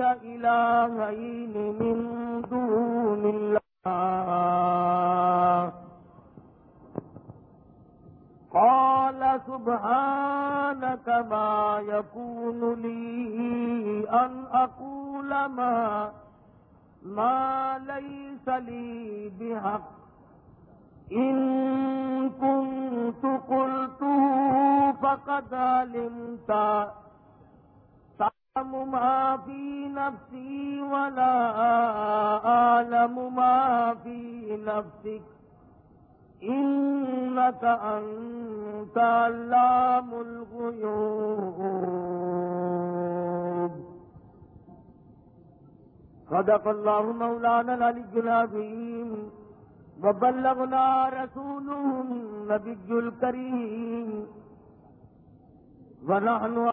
إلهين من دون الله قال سبحانك ما يكون لي أن أقول ما ما ليس لي بحق إن كنت قلته فقد علمت تعلم ما في نفسي ولا أعلم ما في نفسك. إنك أنت علام الغيوب. صدق الله مولانا العلي العظيم. وبلغنا رسوله النبي الكريم. ونحن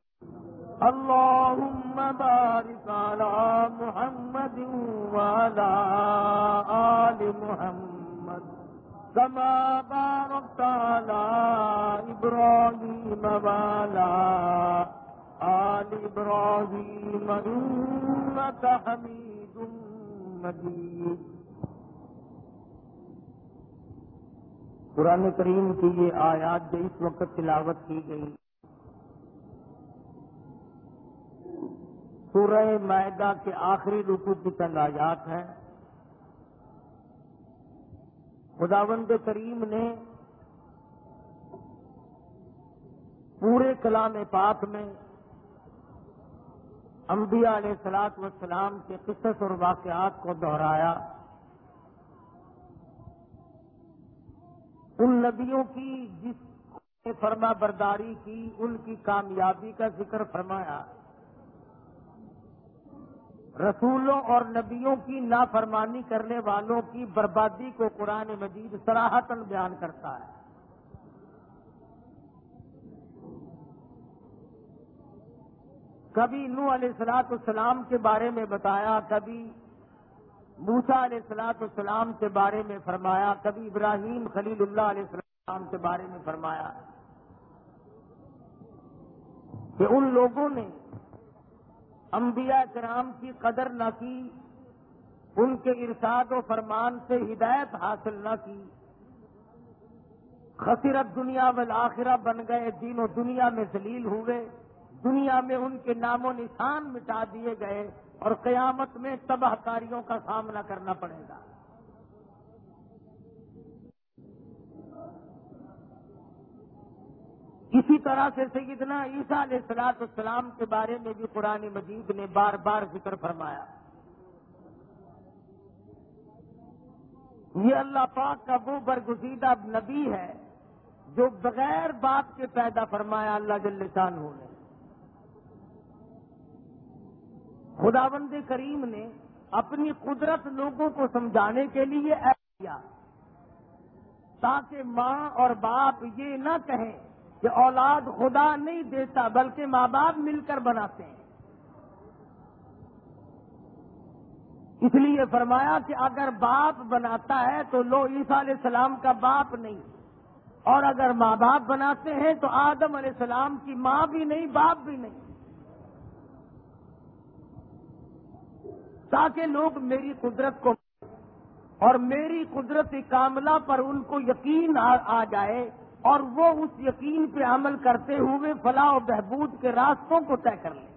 اللهم بارك على محمد وعلى آل محمد كما باركت على إبراهيم وعلى آل إبراهيم إنك حميد مجيد قرآن کریم کی یہ آیات جو اس وقت تلاوت کی گئی سورہ معدہ کے آخری رکو کی چند آیات ہیں۔ خداوند کریم نے پورے کلام پاک میں انبیاء علیہ سلاط وسلام کے قصص اور واقعات کو دہرایا۔ ان نبیوں کی جس نے فرما برداری کی، ان کی کامیابی کا ذکر فرمایا۔ رسولوں اور نبیوں کی نافرمانی کرنے والوں کی بربادی کو قرآن مجید سراہتن بیان کرتا ہے۔ کبھی نو علیہ السلاط السلام کے بارے میں بتایا، کبھی موسا علیہ السلاط السلام کے بارے میں فرمایا، کبھی ابراہیم خلیل اللہ علیہ السلام کے بارے میں فرمایا کہ ان لوگوں نے انبیاء کرام کی قدر نہ کی، ان کے ارشاد و فرمان سے ہدایت حاصل نہ کی۔ خسرت دنیا والآخرہ بن گئے، دین و دنیا میں ذلیل ہوئے۔ دنیا میں ان کے نام و نشان مٹا دیے گئے اور قیامت میں تباہ کاریوں کا سامنا کرنا پڑے گا۔ اسی طرح سے سیدنا عیسیٰ علیہ السلاط السلام کے بارے میں بھی قرآن مجید نے بار بار ذکر فرمایا۔ یہ اللہ پاک کا وہ برگزیدہ نبی ہے جو بغیر باپ کے پیدا فرمایا اللہ جل شان نے۔ خداوند کریم نے اپنی قدرت لوگوں کو سمجھانے کے لیے ایسا کیا تاکہ ماں اور باپ یہ نہ کہیں کہ اولاد خدا نہیں دیتا بلکہ ماں باپ مل کر بناتے ہیں۔ اس لیے فرمایا کہ اگر باپ بناتا ہے تو لو عیسیٰ علیہ السلام کا باپ نہیں۔ اور اگر ماں باپ بناتے ہیں تو آدم علیہ السلام کی ماں بھی نہیں، باپ بھی نہیں۔ تاکہ لوگ میری قدرت کو اور میری قدرت کاملہ پر ان کو یقین آ جائے۔ اور وہ اس یقین پہ عمل کرتے ہوئے فلاح و بہبود کے راستوں کو طے کر لیں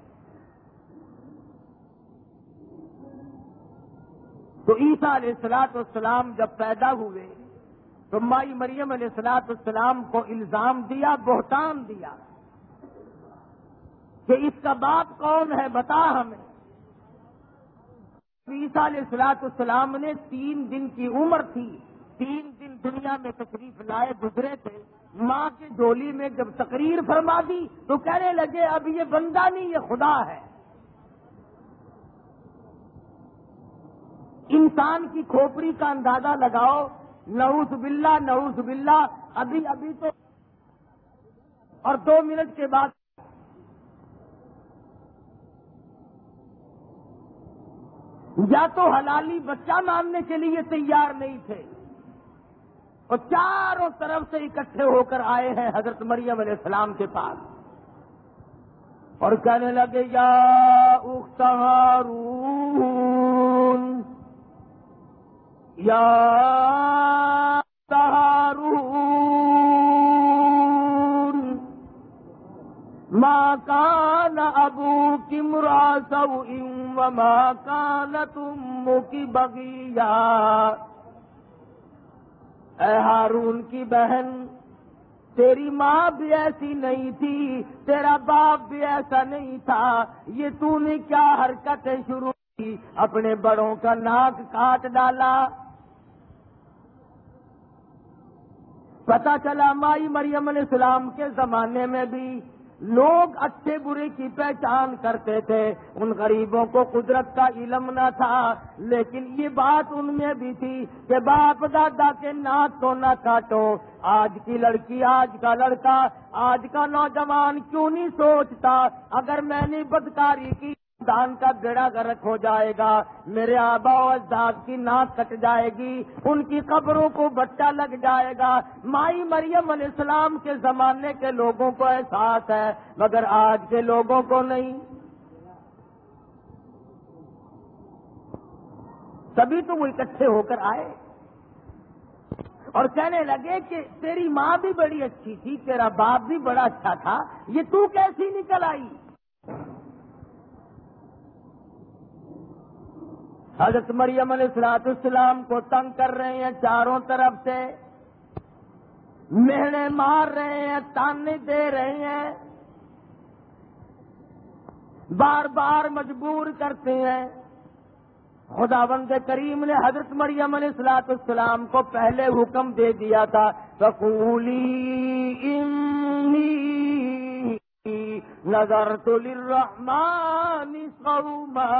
تو عیسیٰ علیہ السلاط والسلام جب پیدا ہوئے، تو مائی مریم علیہ السلاط والسلام کو الزام دیا، بہتان دیا کہ اس کا باپ کون ہے بتا ہمیں۔ عیسیٰ علیہ السلاط السلام نے تین دن کی عمر تھی، تین دنیا میں تشریف لائے گزرے تھے، ماں کی ڈولی میں جب تقریر فرما دی تو کہنے لگے، اب یہ بندہ نہیں، یہ خدا ہے۔ انسان کی کھوپڑی کا اندازہ لگاؤ، نعوذ باللہ نعوذ باللہ، ابھی ابھی تو۔ اور دو منٹ کے بعد یا تو حلالی بچہ ماننے کے لیے تیار نہیں تھے اور چاروں طرف سے اکٹھے ہو کر آئے ہیں حضرت مریم علیہ السلام کے پاس۔ اور کہنے لگے، یا اختہارون یا تہارون ماں کان ابو کی مراسو ام ماں کان تم کی بگیا اے ہارون کی بہن، تیری ماں بھی ایسی نہیں تھی، تیرا باپ بھی ایسا نہیں تھا۔ یہ تو نے کیا حرکتیں شروع کی؟ اپنے بڑوں کا ناک کاٹ ڈالا۔ پتا چلا مائی مریم علیہ السلام کے زمانے میں بھی لوگ اچھے برے کی پہچان کرتے تھے۔ ان غریبوں کو قدرت کا علم نہ تھا، لیکن یہ بات ان میں بھی تھی کہ باپ دادا کے ناک تو نہ کاٹو۔ آج کی لڑکی، آج کا لڑکا، آج کا نوجوان کیوں نہیں سوچتا؟ اگر میں نے بدکاری کی دان کا بیڑا گرک ہو جائے گا۔ میرے آبا و اجداد کی ناک کٹ جائے گی، ان کی قبروں کو بچہ لگ جائے گا۔ مائی مریم علیہ السلام کے زمانے کے لوگوں کو احساس ہے، مگر آج کے لوگوں کو نہیں۔ تبھی تو وہ اکٹھے ہو کر آئے۔ اور کہنے لگے کہ تیری ماں بھی بڑی اچھی تھی، تیرا باپ بھی بڑا اچھا تھا، یہ تو کیسی نکل آئی؟ حضرت مریم علیہ السلاط السلام کو تنگ کر رہے ہیں چاروں طرف سے۔ محنے مار رہے ہیں، تانے دے رہے ہیں۔ بار بار مجبور کرتے ہیں۔ خدا بند کریم نے حضرت مریم علیہ السلاط السلام کو پہلے حکم دے دیا تھا۔ سکولی نظر تو للرحمن صوما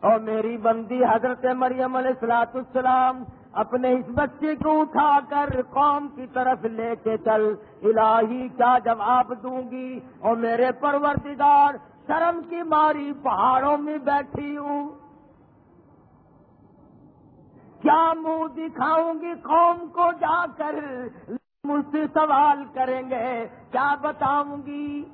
اور میری بندی حضرت مریم علیہ السلاط السلام اپنے اس بچے کو اٹھا کر قوم کی طرف لے کے چل۔ الہی، کیا جواب دوں گی؟ اور میرے پروردگار، شرم کی ماری پہاڑوں میں بیٹھی ہوں۔ کیا منہ دکھاؤں گی قوم کو جا کر؟ مجھ سے سوال کریں گے، کیا بتاؤں گی؟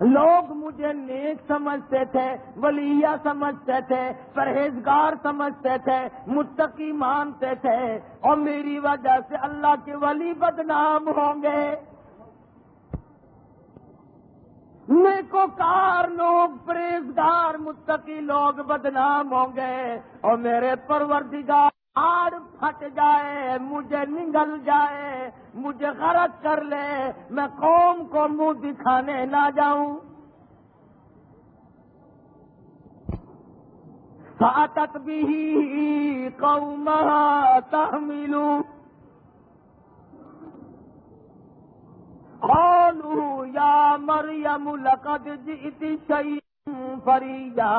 لوگ مجھے نیک سمجھتے تھے ولیہ سمجھتے تھے، پرہیزگار سمجھتے تھے، متقی مانتے تھے۔ اور میری وجہ سے اللہ کے ولی بدنام ہوں گے۔ نیکو کار لوگ پریزگار متقی لوگ بدنام ہوں گے۔ اور میرے پروردگار آڑ پھٹ جائے، مجھے نگل جائے، مجھے غرض کر لے، میں قوم کو منہ دکھانے نہ جاؤں۔ فاتت بھی قوم تحملو قالوا یا مریم لقد جئت شیئا فریجا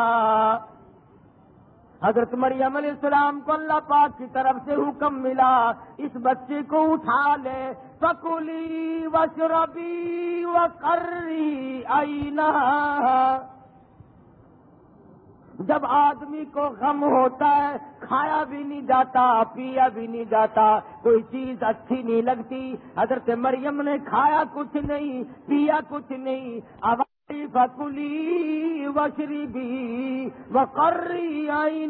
حضرت مریم علیہ السلام کو اللہ پاک کی طرف سے حکم ملا، اس بچے کو اٹھا لے پکولی و شربی و کری جب آدمی کو غم ہوتا ہے، کھایا بھی نہیں جاتا، پیا بھی نہیں جاتا، کوئی چیز اچھی نہیں لگتی۔ حضرت مریم نے کھایا کچھ نہیں، پیا کچھ نہیں۔ اب فکلی وشری بھی وہ کری آئی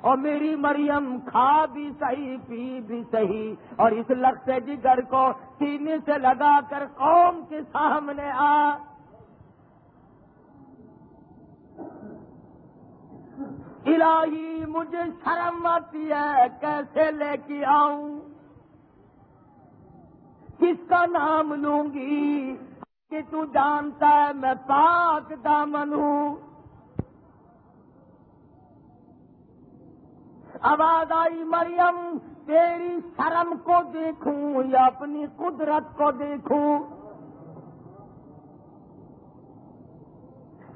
اور میری مریم کھا بھی صحیح، پی بھی صحیح۔ اور اس لگتے جگر کو سینے سے لگا کر قوم کے سامنے آ۔ الہی، مجھے شرم آتی ہے، کیسے لے کے آؤں؟ کس کا نام لوں گی؟ کہ تو جانتا ہے میں پاک دامن ہوں۔ آواز آئی، مریم، تیری شرم کو دیکھوں یا اپنی قدرت کو دیکھوں؟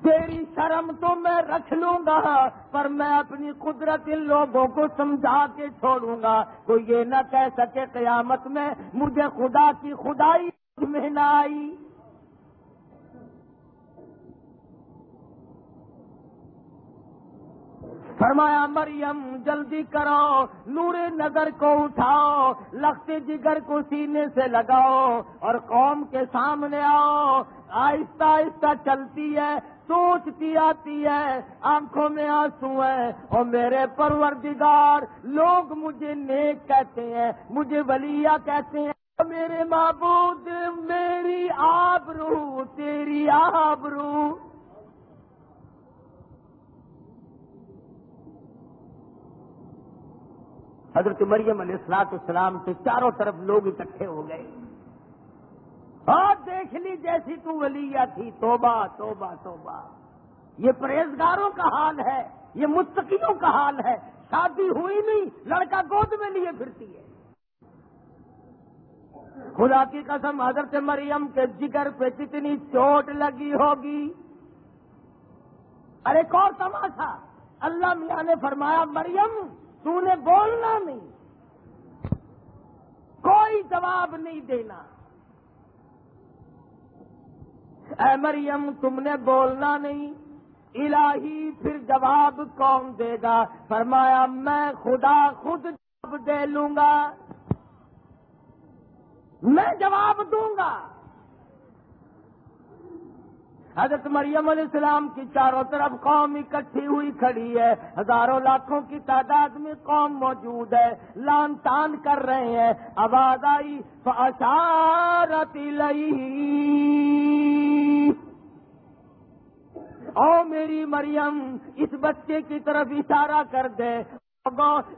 تیری شرم تو میں رکھ لوں گا، پر میں اپنی قدرت ان لوگوں کو سمجھا کے چھوڑوں گا۔ تو یہ نہ کہہ سکے قیامت میں مجھے خدا کی خدائی میں نہ آئی۔ فرمایا، مریم، جلدی کرو، نور نظر کو اٹھاؤ، لخت جگر کو سینے سے لگاؤ اور قوم کے سامنے آؤ، آہستہ آہستہ چلتی ہے، سوچتی آتی ہے، آنکھوں میں آنسو ہے اور میرے پروردگار، لوگ مجھے نیک کہتے ہیں، مجھے ولیہ کہتے ہیں میرے معبود، میری آبرو تیری آبرو حضرت مریم علیہ السلاط السلام کے چاروں طرف لوگ اکٹھے ہو گئے۔ اور دیکھ لی جیسی تو ولیہ تھی۔ توبہ توبہ توبہ۔ یہ پرہیزگاروں کا حال ہے، یہ مستقیوں کا حال ہے۔ شادی ہوئی نہیں، لڑکا گود میں لیے پھرتی ہے۔ خدا کی قسم، حضرت مریم کے جگر پہ کتنی چوٹ لگی ہوگی۔ ارے، کون تماشا؟ اللہ میاں نے فرمایا، مریم! تو نے بولنا نہیں۔ کوئی جواب نہیں دینا۔ اے مریم، تم نے بولنا نہیں۔ الہی پھر جواب کون دے گا؟ فرمایا، میں خدا خود جواب دے لوں گا۔ میں جواب دوں گا۔ حضرت مریم علیہ السلام کی چاروں طرف قوم اکٹھی ہوئی کھڑی ہے۔ ہزاروں لاکھوں کی تعداد میں قوم موجود ہے۔ لان تان کر رہے ہیں۔ آواز آئی فاشارتی لئی او میری مریم، اس بچے کی طرف اشارہ کر دے۔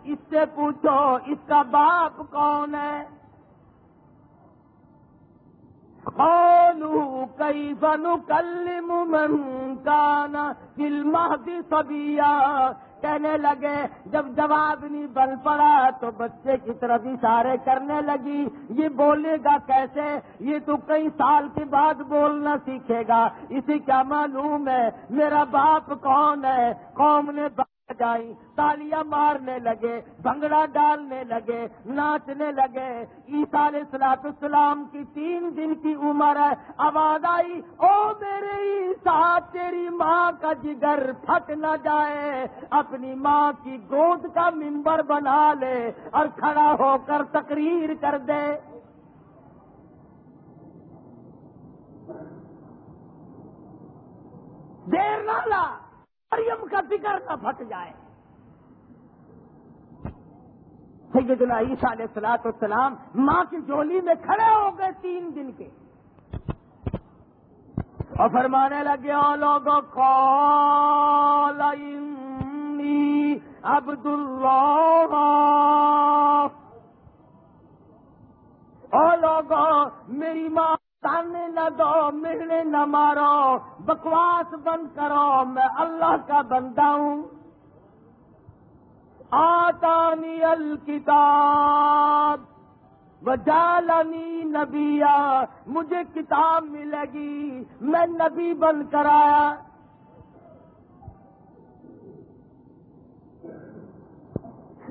اس سے پوچھو، اس کا باپ کون ہے؟ قالوا كيف نكلم من كان في المهد صبيا؟ کہنے لگے، جب جواب نہیں بن پڑا تو بچے کی طرف اشارے کرنے لگی۔ یہ بولے گا کیسے؟ یہ تو کئی سال کے بعد بولنا سیکھے گا۔ اسے کیا معلوم ہے؟ میرا باپ کون ہے؟ قوم نے جائیں تالیاں مارنے لگے بنگڑا ڈالنے لگے، ناچنے لگے۔ عیسا سلاط السلام کی تین دن کی عمر ہے، آواز آئی، او میرے عیسا تیری ماں کا جگر پھٹ نہ جائے، اپنی ماں کی گود کا ممبر بنا لے اور کھڑا ہو کر تقریر کر دے۔ دیر نہ لا۔ مریم کا فکر نہ پھٹ جائے۔ سیدنا عیسیٰ علیہ السلاط السلام ماں کی جولی میں کھڑے ہو گئے تین دن کے۔ اور فرمانے لگے او لوگوں کو عبد اللہ او لوگوں میری ماں تانے نہ دو ملنے نہ مارو، بکواس بند کرو، میں اللہ کا بندہ ہوں۔ آتانی الکتاب وجالنی نبیا، مجھے کتاب ملے گی، میں نبی بن کر آیا۔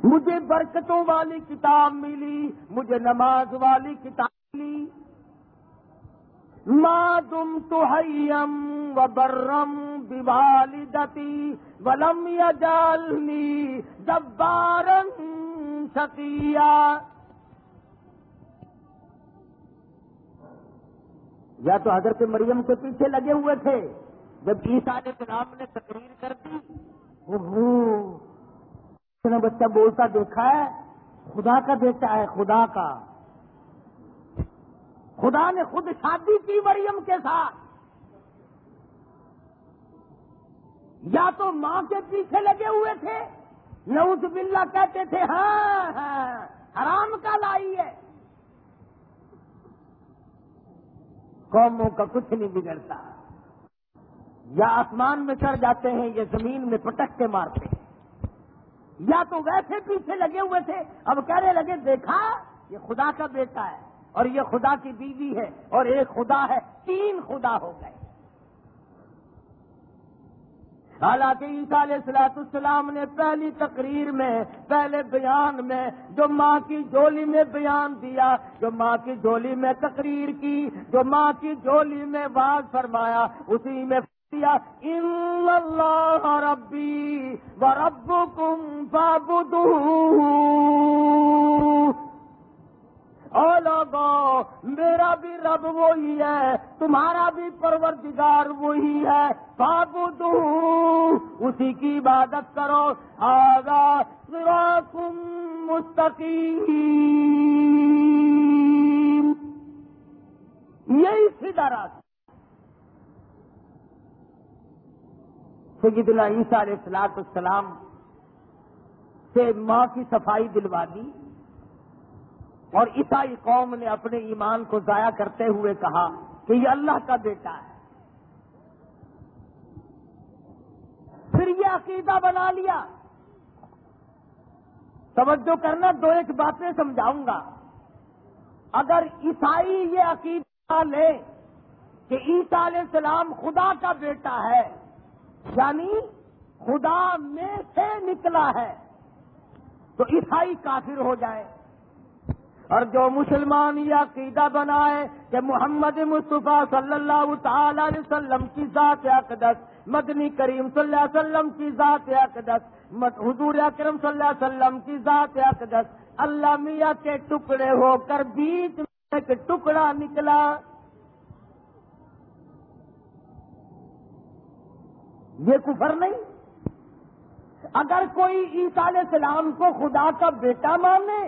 مجھے برکتوں والی کتاب ملی، مجھے نماز والی کتاب ملی۔ ما تم تو و برم والدتی ولم یجالنی جبارن شقیا یا تو حضرت مریم کے پیچھے لگے ہوئے تھے جب عیسیٰ علیہ السلام نے تقریر کر دی نے بچہ بولتا دیکھا ہے، خدا کا بیٹا ہے، خدا کا۔ خدا نے خود شادی کی مریم کے ساتھ۔ یا تو ماں کے پیچھے لگے ہوئے تھے نوز بلّہ کہتے تھے ہاں ہاں حرام کا لائی ہے۔ قوموں کا کچھ نہیں بگڑتا۔ یا آسمان میں چڑھ جاتے ہیں، یا زمین میں پٹک کے مارتے ہیں۔ یا تو ویسے پیچھے لگے ہوئے تھے، اب کہنے لگے، دیکھا، یہ خدا کا بیٹا ہے۔ اور یہ خدا کی بیوی ہے اور ایک خدا ہے، تین خدا ہو گئے۔ حالانکہ عیسیٰ علیہ السلاط السلام نے پہلی تقریر میں، پہلے بیان میں جو ماں کی جولی میں بیان دیا، جو ماں کی جولی میں تقریر کی، جو ماں کی جولی میں باز فرمایا، اسی میں ان اللہ ربی و ربکم فابدوہ او لوگو میرا بھی رب وہی ہے، تمہارا بھی پروردگار وہی ہے۔ بابو اسی کی عبادت کرو۔ آگا سراکم مستقیم۔ یہی سیدھا راستہ۔ سیدنا عیسیٰ علیہ السلاط السلام سے ماں کی صفائی دلوا دی۔ اور عیسائی قوم نے اپنے ایمان کو ضائع کرتے ہوئے کہا کہ یہ اللہ کا بیٹا ہے۔ پھر یہ عقیدہ بنا لیا۔ توجہ کرنا، دو ایک باتیں سمجھاؤں گا۔ اگر عیسائی یہ عقیدہ لے کہ عیسیٰ علیہ السلام خدا کا بیٹا ہے یعنی خدا میں سے نکلا ہے، تو عیسائی کافر ہو جائے۔ اور جو مسلمان یہ عقیدہ بنائے کہ محمد مصطفیٰ صلی اللہ تعالی علیہ وسلم کی ذات اقدس، مدنی کریم صلی اللہ علیہ وسلم کی ذات اقدس حضور اکرم صلی اللہ علیہ وسلم کی ذات اقدس، اللہ میاں کے ٹکڑے ہو کر بیچ میں ایک ٹکڑا نکلا۔ یہ کفر نہیں۔ اگر کوئی عیسیٰ علیہ السلام کو خدا کا بیٹا مانے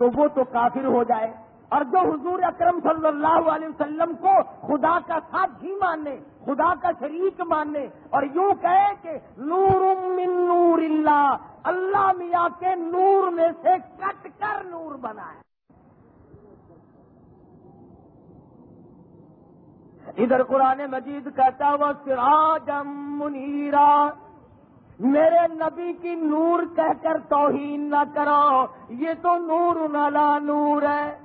تو وہ تو کافر ہو جائے۔ اور جو حضور اکرم صلی اللہ علیہ وسلم کو خدا کا ساتھ ہی ماننے، خدا کا شریک ماننے، اور یوں کہے کہ نور من نور اللہ اللہ میاں کے نور میں سے کٹ کر نور بنا ہے۔ ادھر قرآن مجید کہتا وہ سراجم منیرا۔ میرے نبی کی نور کہہ کر توہین نہ کرو، یہ تو نور نلا نور ہے۔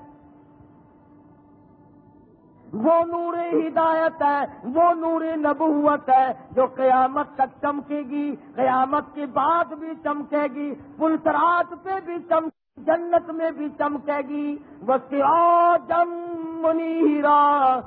وہ نور ہدایت ہے، وہ نور نبوت ہے جو قیامت تک چمکے گی۔ قیامت کے بعد بھی چمکے گی پلسرات پہ بھی چمک جنت میں بھی چمکے گی۔ وہ جم منیرا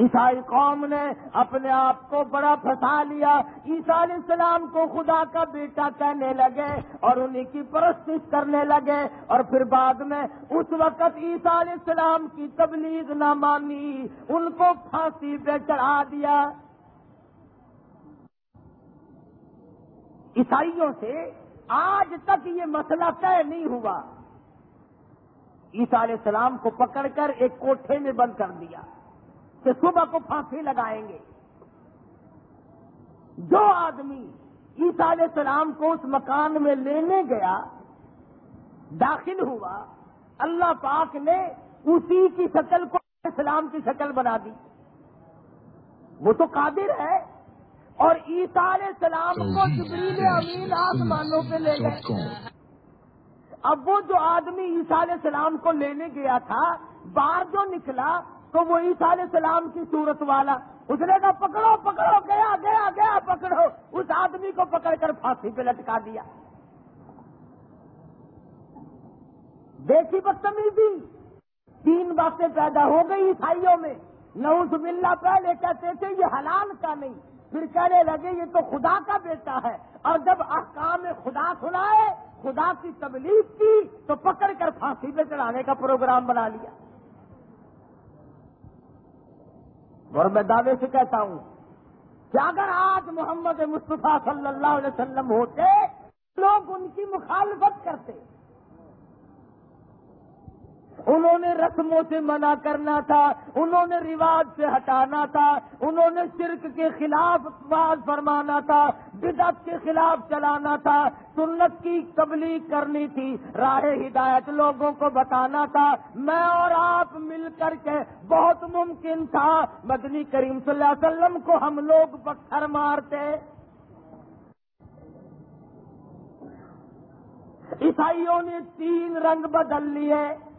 عیسائی قوم نے اپنے آپ کو بڑا پھنسا لیا۔ عیسیٰ علیہ السلام کو خدا کا بیٹا کہنے لگے اور انہیں کی پرست کرنے لگے اور پھر بعد میں اس وقت عیسیٰ علیہ السلام کی تبلیغ نہ مانی، ان کو پھانسی پہ چڑھا دیا۔ عیسائیوں سے آج تک یہ مسئلہ طے نہیں ہوا۔ عیسیٰ علیہ السلام کو پکڑ کر ایک کوٹھے میں بند کر دیا۔ کہ صبح کو پھانسی لگائیں گے۔ جو آدمی عیسیٰ علیہ السلام کو اس مکان میں لینے گیا داخل ہوا اللہ پاک نے اسی کی شکل کو اسلام کی شکل بنا دی۔ وہ تو قادر ہے۔ اور عیسیٰ علیہ السلام کو جبریل امین آسمانوں پہ لے گئے۔ اب وہ جو آدمی عیسیٰ علیہ السلام کو لینے گیا تھا باہر جو نکلا تو وہ عیسیٰ علیہ السلام کی صورت والا، اس نے کہا، پکڑو پکڑو، گیا گیا گیا، پکڑو. اس آدمی کو پکڑ کر پھانسی پہ لٹکا دیا۔ دیکھی بدتمیزی۔ تین باتیں پیدا ہو گئی عیسائیوں میں۔ نوز ملنا پہلے کہتے تھے، یہ حلال کا نہیں۔ پھر کہنے لگے، یہ تو خدا کا بیٹا ہے۔ اور جب احکام خدا سنائے، خدا کی تبلیغ کی، تو پکڑ کر پھانسی پہ چڑھانے کا پروگرام بنا لیا۔ اور میں دعوے سے کہتا ہوں کہ اگر آج محمد مصطفیٰ صلی اللہ علیہ وسلم ہوتے، لوگ ان کی مخالفت کرتے۔ انہوں نے رسموں سے منع کرنا تھا، انہوں نے رواج سے ہٹانا تھا، انہوں نے شرک کے خلاف باز فرمانا تھا، بدعت کے خلاف چلانا تھا، سنت کی تبلیغ کرنی تھی، راہ ہدایت لوگوں کو بتانا تھا۔ میں اور آپ مل کر کے بہت ممکن تھا۔ مدنی کریم صلی اللہ علیہ وسلم کو ہم لوگ پتھر مارتے۔ عیسائیوں نے تین رنگ بدل لیے۔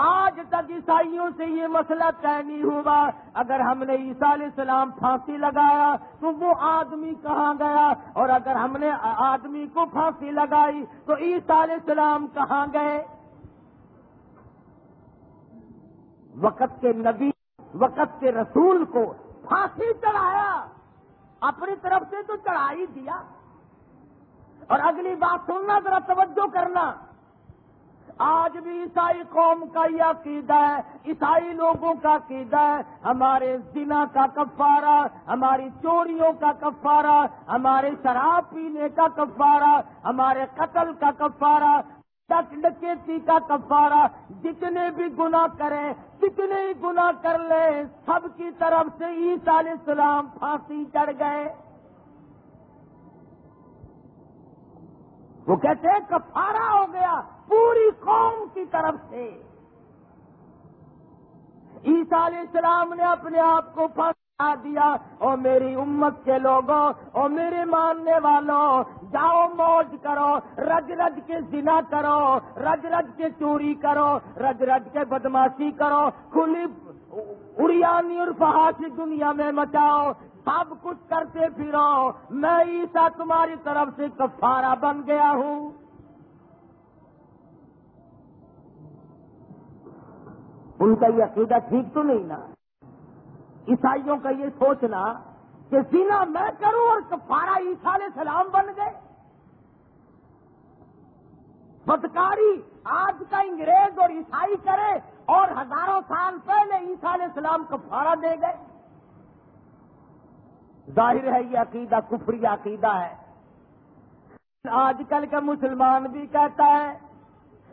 آج تک عیسائیوں سے یہ مسئلہ طے نہیں ہوا۔ اگر ہم نے عیسیٰ علیہ السلام پھانسی لگایا تو وہ آدمی کہاں گیا؟ اور اگر ہم نے آدمی کو پھانسی لگائی تو عیسیٰ علیہ السلام کہاں گئے؟ وقت کے نبی، وقت کے رسول کو پھانسی چڑھایا۔ اپنی طرف سے تو چڑھا ہی دیا۔ اور اگلی بات سننا، ذرا توجہ کرنا۔ آج بھی عیسائی قوم کا یہ عقیدہ ہے، عیسائی لوگوں کا عقیدہ ہے، ہمارے زنا کا کفارہ، ہماری چوریوں کا کفارہ، ہمارے شراب پینے کا کفارہ، ہمارے قتل کا کفارہ ڈکیتی کا کفارہ، جتنے بھی گنا کریں، جتنے ہی گنا کر لے سب کی طرف سے عیسیٰ علیہ السلام پھانسی چڑھ گئے۔ وہ کہتے ہیں کفارہ ہو گیا پوری قوم کی طرف سے۔ عیسیٰ علیہ السلام نے اپنے آپ کو پھنسا دیا۔ اور میری امت کے لوگوں اور میرے ماننے والوں، جاؤ موج کرو، رج رج کے زنا کرو، رج رج کے چوری کرو، رج رج کے بدماشی کرو، کھلی اڑیانی اور فہاشی دنیا میں مچاؤ۔ سب کچھ کرتے پھرو، میں عیسا تمہاری طرف سے کفارہ بن گیا ہوں۔ ان کا یہ عقیدہ ٹھیک تو نہیں نا؟ عیسائیوں کا یہ سوچنا کہ سینا میں کروں اور کفارہ عیسا علیہ السلام بن گئے۔ بدکاری آج کا انگریز اور عیسائی کرے اور ہزاروں سال پہلے عیسا علیہ السلام کفارہ دے گئے۔ ظاہر ہے یہ عقیدہ کفری عقیدہ ہے۔ آج کل کا مسلمان بھی کہتا ہے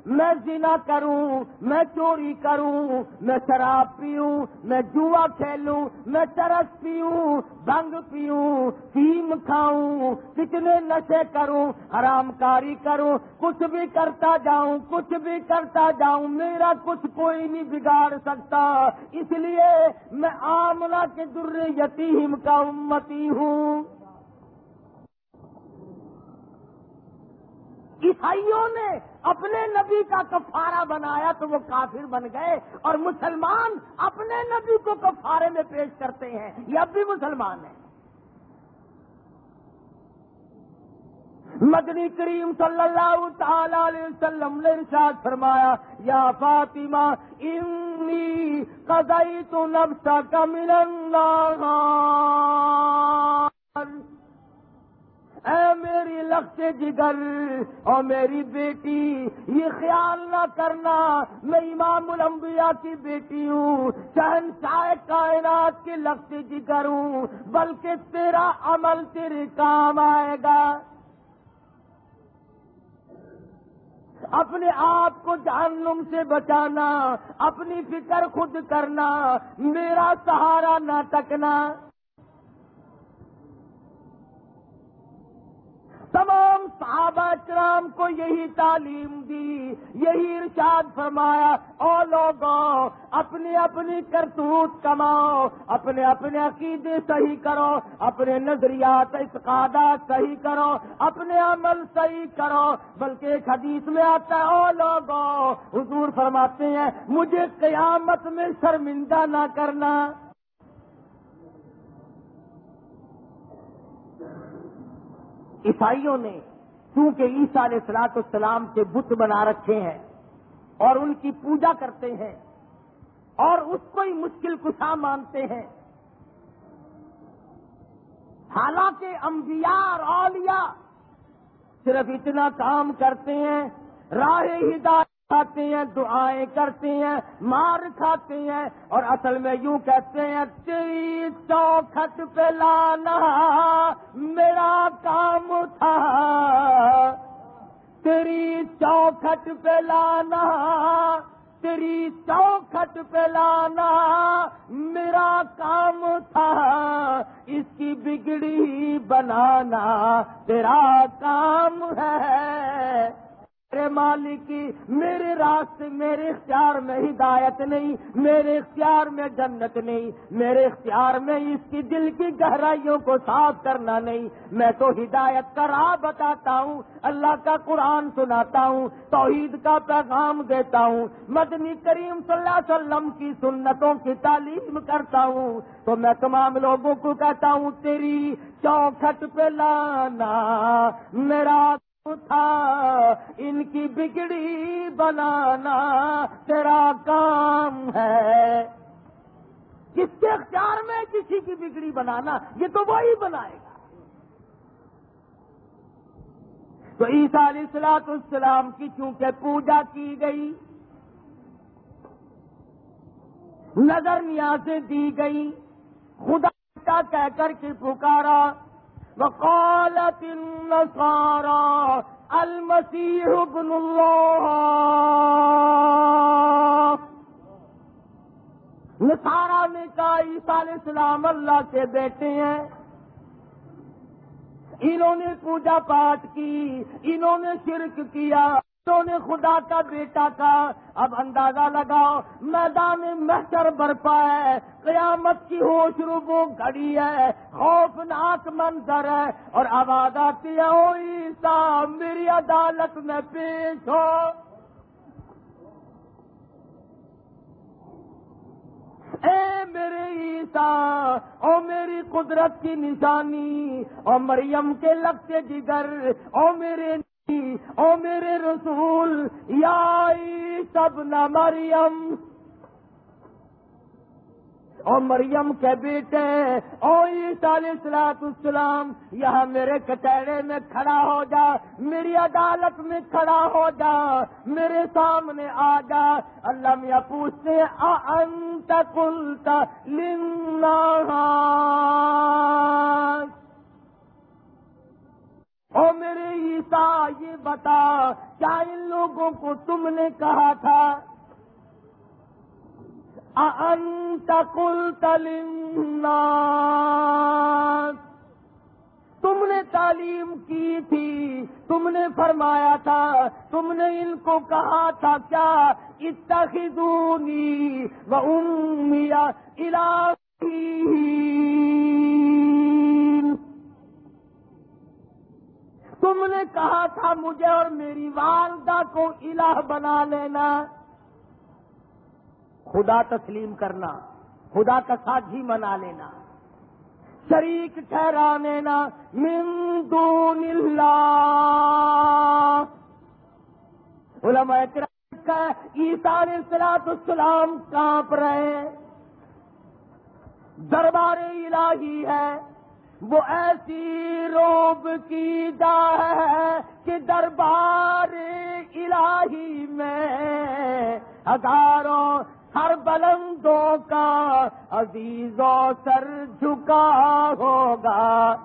میں زنا کروں، میں چوری کروں، میں شراب پیوں، میں جوا کھیلوں، میں چرس پیوں، بنگ پیوں فیم کھاؤں، کتنے نشے کروں، حرام کاری کروں، کچھ بھی کرتا جاؤں، کچھ بھی کرتا جاؤں، میرا کچھ کوئی نہیں بگاڑ سکتا۔ اس لیے میں آمنا کے در یتیم کا امتی ہوں۔ عیسائیوں نے اپنے نبی کا کفارہ بنایا تو وہ کافر بن گئے اور مسلمان اپنے نبی کو کفارے میں پیش کرتے ہیں، یہ اب بھی مسلمان ہیں۔ مدنی کریم صلی اللہ تعالی علیہ وسلم نے ارشاد فرمایا، یا فاطمہ، انی قضائی تو نفسا کا ملن اے میری لخت جگر اور میری بیٹی، یہ خیال نہ کرنا، میں امام الانبیاء کی بیٹی ہوں، چہن چائے کائنات کی لخت جگر ہوں، بلکہ تیرا عمل تیرے کام آئے گا۔ اپنے آپ کو جہنم سے بچانا، اپنی فکر خود کرنا، میرا سہارا نہ تکنا تمام صحابہ کرام کو یہی تعلیم دی، یہی ارشاد فرمایا، او لوگوں اپنی اپنی کرتوت کماؤ، اپنے اپنے عقیدے صحیح کرو، اپنے نظریات اعتقادات صحیح کرو، اپنے عمل صحیح کرو۔ بلکہ ایک حدیث میں آتا ہے، او لوگوں حضور فرماتے ہیں، مجھے قیامت میں شرمندہ نہ کرنا۔ عیسائیوں نے کیونکہ عیسیٰ علیہ السلاط السلام کے بت بنا رکھے ہیں اور ان کی پوجا کرتے ہیں اور اس کو ہی مشکل کشا مانتے ہیں۔ حالانکہ انبیاء اور اولیاء صرف اتنا کام کرتے ہیں، راہ ہدایت کھاتے ہیں، دعائیں کرتے ہیں، مار کھاتے ہیں اور اصل میں یوں کہتے ہیں تیری چوکھٹ پہ لانا میرا کام تھا۔ تیری چوکھٹ پہ لانا تیری چوکھٹ پہ لانا میرا کام تھا۔ اس کی بگڑی بنانا تیرا کام ہے۔ میرے مالک کی میرے راستے، میرے اختیار میں ہدایت نہیں، میرے اختیار میں جنت نہیں، میرے اختیار میں اس کی دل کی گہرائیوں کو صاف کرنا نہیں۔ میں تو ہدایت کا راہ بتاتا ہوں، اللہ کا قرآن سناتا ہوں، توحید کا پیغام دیتا ہوں، مدنی کریم صلی اللہ علیہ وسلم کی سنتوں کی تعلیم کرتا ہوں۔ تو میں تمام لوگوں کو کہتا ہوں، تیری چوکھٹ پہ لانا، میرا تھا ان کی بگڑی بنانا تیرا کام ہے۔ کس کے اختیار میں کسی کی بگڑی بنانا؟ یہ تو وہی بنائے گا۔ تو عیسیٰ علیہ السلاط السلام کی چونکہ پوجا کی گئی، نظر نیازیں دی گئی، خدا کہہ کر کے پکارا۔ وقالت النصارى المسيح ابن الله. نصارا نے کہا، عیسیٰ علیہ السلام اللہ کے بیٹے ہیں۔ انہوں نے پوجا پاٹ کی، انہوں نے شرک کیا۔ تو نے خدا کا بیٹا کا؟ اب اندازہ لگاؤ، میدان محشر برپا ہے، قیامت کی ہوش روبو گھڑی ہے، خوفناک منظر ہے، اور آواز آتی ہے، او عیسا میری عدالت میں پیش ہو۔ اے میرے عیسا او میری قدرت کی نشانی، او مریم کے لگتے جگر، او میرے او میرے رسول، یا سب نہ مریم۔ او مریم کے بیٹے، او عیسیٰ علیہ السلاط السلام یہاں میرے کچہرے میں کھڑا ہو جا، میری عدالت میں کھڑا ہو جا، میرے سامنے آ جا۔ اللہ میاں پوچھتے انت کلتا لنا او میرے عیسا یہ بتا، کیا ان لوگوں کو تم نے کہا تھا؟ انت کل تلیم تم نے تعلیم کی تھی، تم نے فرمایا تھا، تم نے ان کو کہا تھا، کیا؟ اتخذونی و امیا الہی کہا تھا مجھے اور میری والدہ کو الہ بنا لینا۔ خدا تسلیم کرنا، خدا کا ساجھی منا لینا۔ شریک ٹھہرا لینا۔ من دون اللہ۔ علماء کا عیسار سلاط السلام کانپ رہے دربار الہی ہے۔ وہ ایسی روب کی جا ہے کہ دربار الہی میں ہزاروں ہر بلندوں کا عزیز و سر جھکا ہوگا۔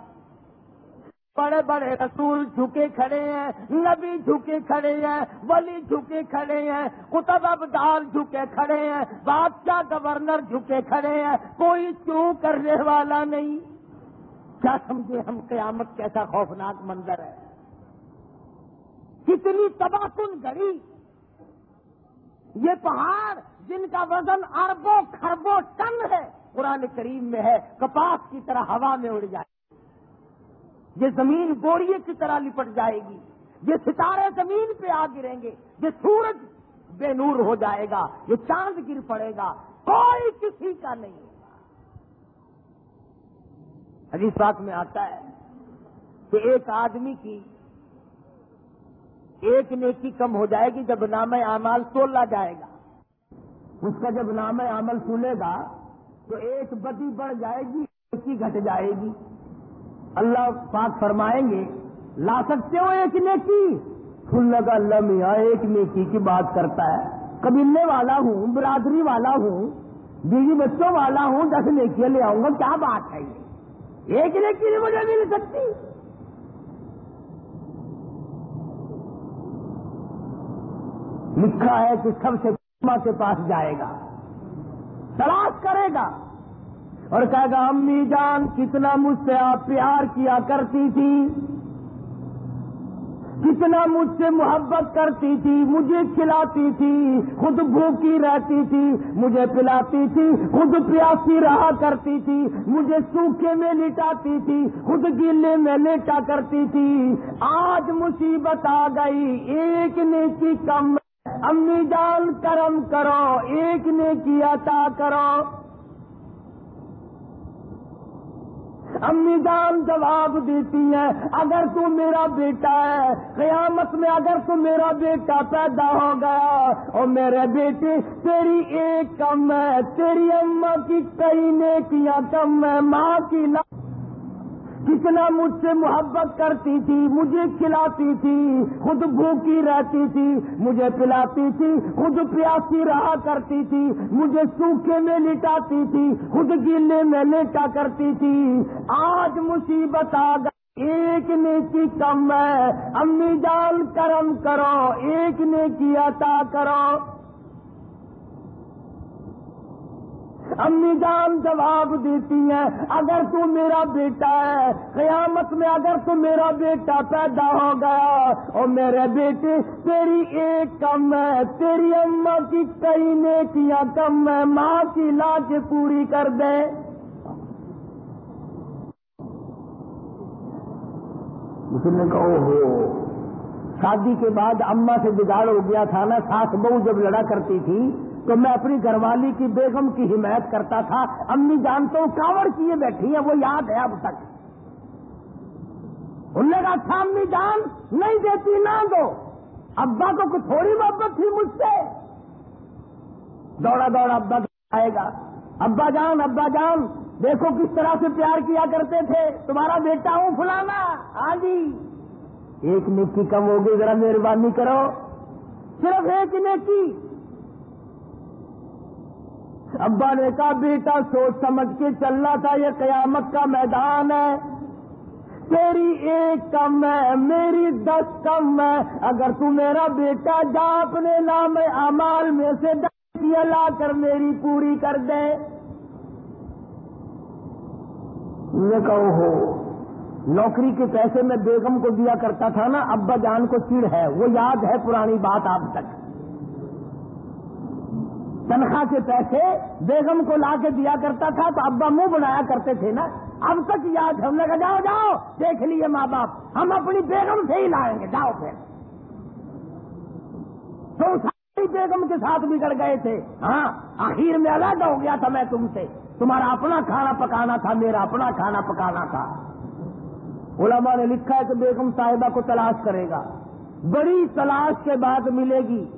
بڑے بڑے رسول جھکے کھڑے ہیں، نبی جھکے کھڑے ہیں، ولی جھکے کھڑے ہیں کتب ابدار جھکے کھڑے ہیں، بادشاہ گورنر جھکے کھڑے ہیں، کوئی چو کرنے والا نہیں؟ کیا سمجھے ہم قیامت کیسا خوفناک منظر ہے؟ کتنی تباہ کن گڑی یہ پہاڑ جن کا وزن اربوں خربوں ٹن ہے، قرآن کریم میں ہے، کپاس کی طرح ہوا میں اڑ جائے یہ زمین گوڑیے کی طرح لپٹ جائے گی۔ یہ ستارے زمین پہ آ گریں گے۔ یہ سورج بے نور ہو جائے گا۔ یہ چاند گر پڑے گا۔ کوئی کسی کا نہیں۔ حدیث بات میں آتا ہے کہ ایک آدمی کی ایک نیکی کم ہو جائے گی جب نام اعمال تولا جائے گا۔ اس کا جب نام عمل سنے گا تو ایک بدی بڑھ جائے گی، نیکی گھٹ جائے گی۔ اللہ پاک فرمائیں گے، لا سکتے ہو ایک نیکی؟ سن لگا اللہ میاں ایک نیکی کی بات کرتا ہے۔ قبیلے والا ہوں، برادری والا ہوں، بیوی بچوں والا ہوں، دس نیکیاں لے آؤں گا، کیا بات ہے یہ؟ ایک نیکی مجھے مل سکتی؟ لکھا ہے کہ سب سے کے پاس جائے گا، تلاش کرے گا اور کہے گا، امی جان کتنا مجھ سے آپ پیار کیا کرتی تھی۔ کتنا مجھ سے محبت کرتی تھی، مجھے کھلاتی تھی، خود بھوکی رہتی تھی، مجھے پلاتی تھی، خود پیاسی رہا کرتی تھی، مجھے سوکھے میں لٹاتی تھی، خود گلے میں لیٹا کرتی تھی۔ آج مصیبت آ گئی، ایک نیکی کم امی جان کرم کرو، ایک نیکی عطا کرو۔ امی جان جواب دیتی ہے اگر تو میرا بیٹا ہے، قیامت میں اگر تو میرا بیٹا پیدا ہو گیا، اور میرے بیٹے، تیری ایک کم ہے، تیری اما کی کئی نیکیاں کم ہے ماں کی نہ کتنا مجھ سے محبت کرتی تھی، مجھے کھلاتی تھی، خود بھوکی رہتی تھی، مجھے پلاتی تھی، خود پیاسی رہا کرتی تھی، مجھے سوکھے میں لٹاتی تھی، خود گلے میں لیٹا کرتی تھی۔ آج مصیبت آ گئی، ایک نیکی کم ہے، امی جان کرم کرو، ایک نیکی عطا کرو۔ امی جان جواب دیتی ہیں، اگر تو میرا بیٹا ہے، قیامت میں اگر تو میرا بیٹا پیدا ہو گیا اور میرے بیٹے، تیری ایک کم ہے، تیری اما کی کئی نیکیاں کم ہے ماں کی لاج پوری کر دے۔ اس نے کہو ہو شادی کے بعد اما سے بگاڑ ہو گیا تھا نا، ساس بہو جب لڑا کرتی تھی تو میں اپنی گھر والی کی بیگم کی حمایت کرتا تھا۔ امی جان تو کاوڑ کیے بیٹھی ہیں، وہ یاد ہے اب تک۔ انہوں نے کہا اچھا امی جان، نہیں دیتی، نہ دو۔ ابا کو کچھ تھوڑی محبت تھی مجھ سے۔ دوڑا دوڑا، ابا آئے گا۔ ابا جان ابا جان، دیکھو کس طرح سے پیار کیا کرتے تھے۔ تمہارا بیٹا ہوں فلانا ہاں جی۔ ایک نیکی کم ہوگی، ذرا مہربانی کرو۔ صرف ایک نیکی۔ ابا نے کہا، بیٹا، سوچ سمجھ کے چلنا تھا، یہ قیامت کا میدان ہے۔ تیری ایک کم ہے، میری دس کم ہے۔ اگر تو میرا بیٹا جا اپنے نام امال میں سے لا کر میری پوری کر دے۔ یہ کہو ہو، نوکری کے پیسے میں بیگم کو دیا کرتا تھا نا، ابا جان کو چڑ ہے، وہ یاد ہے پرانی بات آپ تک۔ تنخواہ کے پیسے بیگم کو لا کے دیا کرتا تھا تو ابا منہ بنایا کرتے تھے نا؟ اب تک یاد ہم نے کہا، جاؤ جاؤ، دیکھ لیے ماں باپ، ہم اپنی بیگم سے ہی لائیں گے، جاؤ پھر۔ تو ساری بیگم کے ساتھ بگڑ گئے تھے۔ ہاں آخر میں الگ ہو گیا تھا میں تم سے۔ تمہارا اپنا کھانا پکانا تھا، میرا اپنا کھانا پکانا تھا۔ علماء نے لکھا ہے کہ بیگم صاحبہ کو تلاش کرے گا۔ بڑی تلاش کے بعد ملے گی۔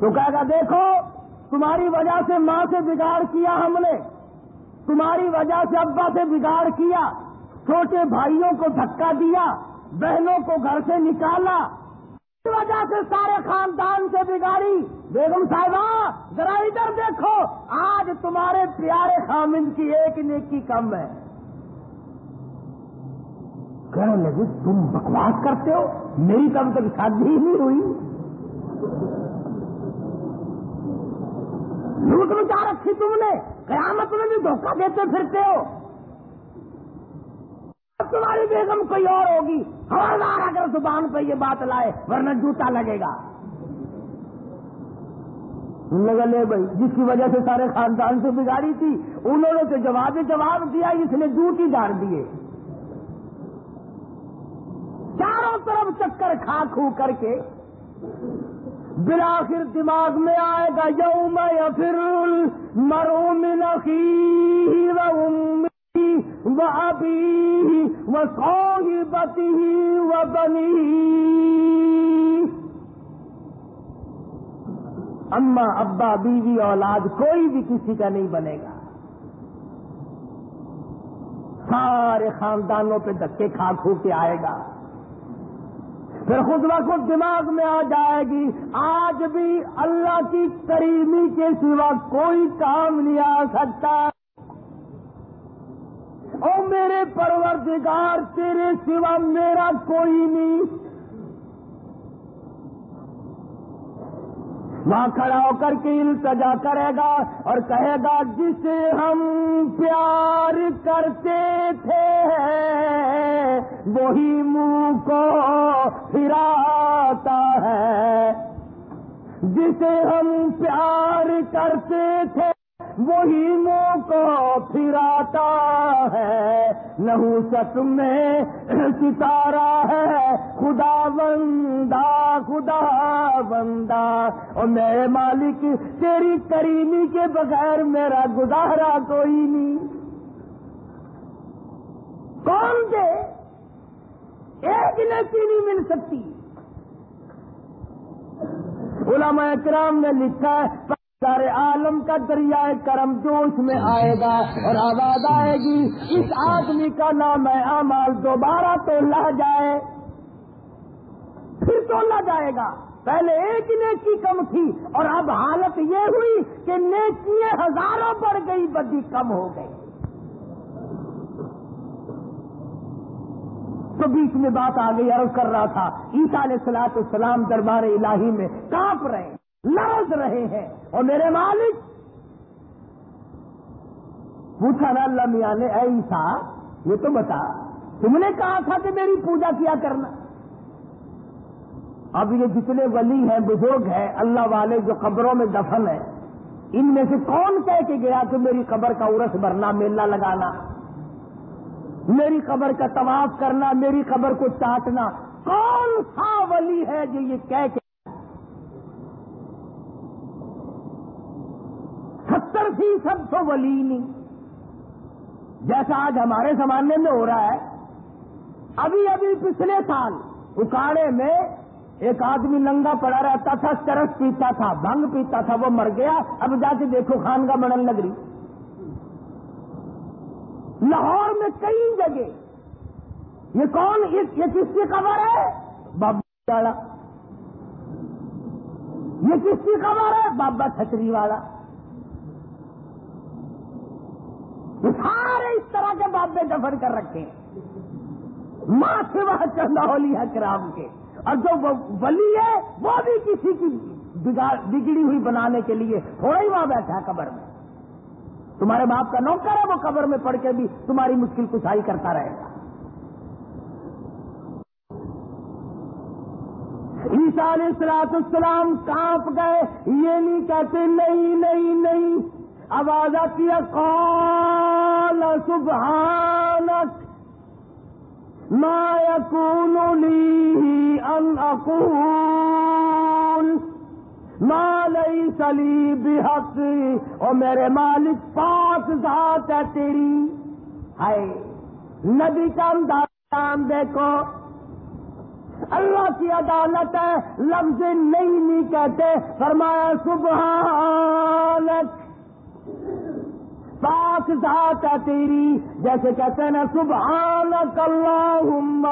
تو کہے گا دیکھو، تمہاری وجہ سے ماں سے بگاڑ کیا ہم نے۔ تمہاری وجہ سے ابا سے بگاڑ کیا۔ چھوٹے بھائیوں کو دھکا دیا، بہنوں کو گھر سے نکالا۔ اس وجہ سے سارے خاندان سے بگاڑی۔ بیگم صاحبہ، ذرا ادھر دیکھو، آج تمہارے پیارے خامن کی ایک نیکی کم ہے۔ کہنے لگے، تم بکواس کرتے ہو؟ میری کب تک شادی ہی نہیں ہوئی۔ لوٹ مچا رکھی تم نے، قیامت میں بھی دھوکہ دیتے پھرتے ہو۔ تمہاری بیگم کوئی اور ہوگی۔ خبردار اگر زبان پہ یہ بات لائے، ورنہ جوتا لگے گا۔ لگا لے بھائی، جس کی وجہ سے سارے خاندان سے بگاڑی تھی، انہوں نے تو جواب جواب دیا، اس نے جوتی جاڑ دیے۔ چاروں طرف چکر کھا کھو کر کے بلاخر دماغ میں آئے گا، یوم یا پھر مرو ملکی و امی و ابی و سوہی بتی و بنی اما ابا بیوی اولاد کوئی بھی کسی کا نہیں بنے گا۔ سارے خاندانوں پہ دھکے کھا کھو کے آئے گا۔ پھر خود بخود دماغ میں آ جائے گی۔ آج بھی اللہ کی کریمی کے سوا کوئی کام نہیں آ سکتا۔ او میرے پروردگار، تیرے سوا میرا کوئی نہیں۔ وہاں کھڑا ہو کر کے التجا کرے گا اور کہے گا، جسے ہم پیار کرتے تھے وہی منہ کو پھراتا ہے، جسے ہم پیار کرتے تھے، وہی منہ کو پھراتا ہے۔ نحوست میں ستارہ ہے، خدا بندہ خدا بندہ۔ اور میرے مالک، تیری کریمی کے بغیر میرا گزارا کوئی نہیں۔ کون دے ایک نیکی نہیں مل سکتی۔ علماء کرام نے لکھا ہے سارے عالم کا دریائے کرم جوش میں آئے گا اور آواز آئے گی۔ اس آدمی کا نام ہے امال دوبارہ تولا جائے۔ پھر تولا جائے گا۔ پہلے ایک نیکی کم تھی اور اب حالت یہ ہوئی کہ نیکیاں ہزاروں بڑھ گئی، بدی کم ہو گئی۔ تو بیچ میں بات آ گئی عرض کر رہا تھا عیسا علیہ السلاط السلام دربار الہی میں کانپ رہے لرز رہے ہیں۔ اور میرے مالک، پوچھا نا اللہ میاں نے، اے عیسا یہ تو بتا، تم نے کہا تھا کہ میری پوجا کیا کرنا؟ اب یہ جتنے ولی ہیں، بزرگ ہیں، اللہ والے جو قبروں میں دفن ہیں، ان میں سے کون کہہ کے گیا کہ میری قبر کا ارس بھرنا، میلہ لگانا؟ میری قبر کا طواف کرنا، میری قبر کو چاٹنا۔ کون سا ولی ہے جو یہ کہہ کے ستر فیصد تو ولی نہیں؟ جیسا آج ہمارے زمانے میں ہو رہا ہے، ابھی ابھی پچھلے سال اکاڑے میں ایک آدمی ننگا پڑا رہتا تھا چرس پیتا تھا، بھنگ پیتا تھا، وہ مر گیا۔ اب جا کے دیکھو خان کا بڑن لگ رہی۔ لاہور میں کئی جگہ یہ کون یہ کس کی خبر ہے؟ بابا یہ کس کی خبر ہے؟ بابا چھتری والا۔ یہ سارے اس طرح کے بابے دفن کر رکھے ہیں۔ ماں سے وہ چندہ ہولی ہے کرام کے۔ اور جو ولی ہے، وہ بھی کسی کی بگڑی ہوئی بنانے کے لیے تھوڑا ہی وہاں بیٹھا ہے قبر میں۔ تمہارے باپ کا نوکر ہے، وہ قبر میں پڑھ کے بھی تمہاری مشکل کشائی کرتا رہے گا۔ عیسا علیہ السلاط السلام کانپ گئے، یہ نہیں کہتے نہیں نہیں نہیں۔ آواز آتی ہے کال سبحانک، ما يكون لي ان اقول۔ مالئی سلی بحق، اور میرے مالک پاک ذات ہے تیری۔ ہے نبی کا انداز دیکھو۔ اللہ کی عدالت ہے، لفظ نہیں نہیں کہتے، فرمایا سبحانک پاک ذات ہے تیری، جیسے کہتے ہیں نا، سبحانک اللہم،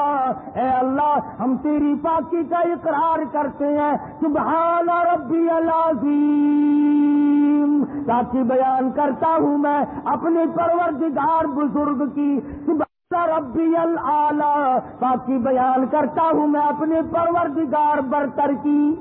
اے اللہ، ہم تیری پاکی کا اقرار کرتے ہیں، سبحان ربی العظیم۔ تاکہ بیان کرتا ہوں میں اپنے پروردگار بزرگ کی، سبحان ربی العلی تاکہ بیان کرتا ہوں میں اپنے پروردگار برتر کی۔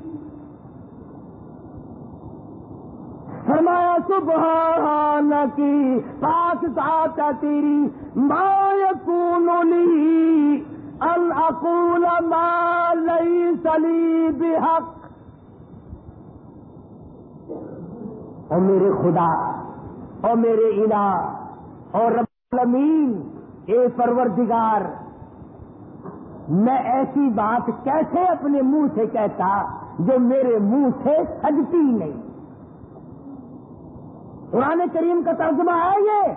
فرمایا، سبحان کی، پاک ذات تیری، ما یکون لی، ان اقول ما لیس لی بحق. اور میرے خدا اور میرے الہ اور رب العالمین، اے پروردگار، میں ایسی بات کیسے اپنے منہ سے کہتا جو میرے منہ سے سجتی نہیں؟ قرآن کریم کا ترجمہ ہے یہ۔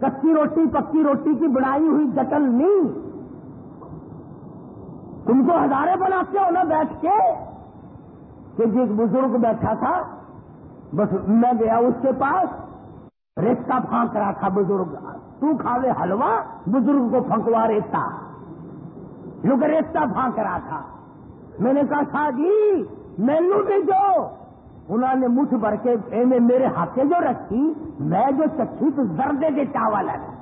کچی روٹی پکی روٹی کی بنائی ہوئی جٹل نہیں۔ تم کو ہزارے بناتے ہو نا بیٹھ کے کہ جس بزرگ بیٹھا تھا، بس میں گیا اس کے پاس ریتا پھانک رہا تھا بزرگ۔ تو کھاوے حلوا بزرگ کو پھنکوا ریتا لوگ ریتا پھانک رہا تھا۔ میں نے کہا، شاہ جی مینو بھی جو انہوں نے مٹھ بھر کے میں میرے ہاتھے جو رکھی، میں جو چکی تو زردے کے چاول ہے۔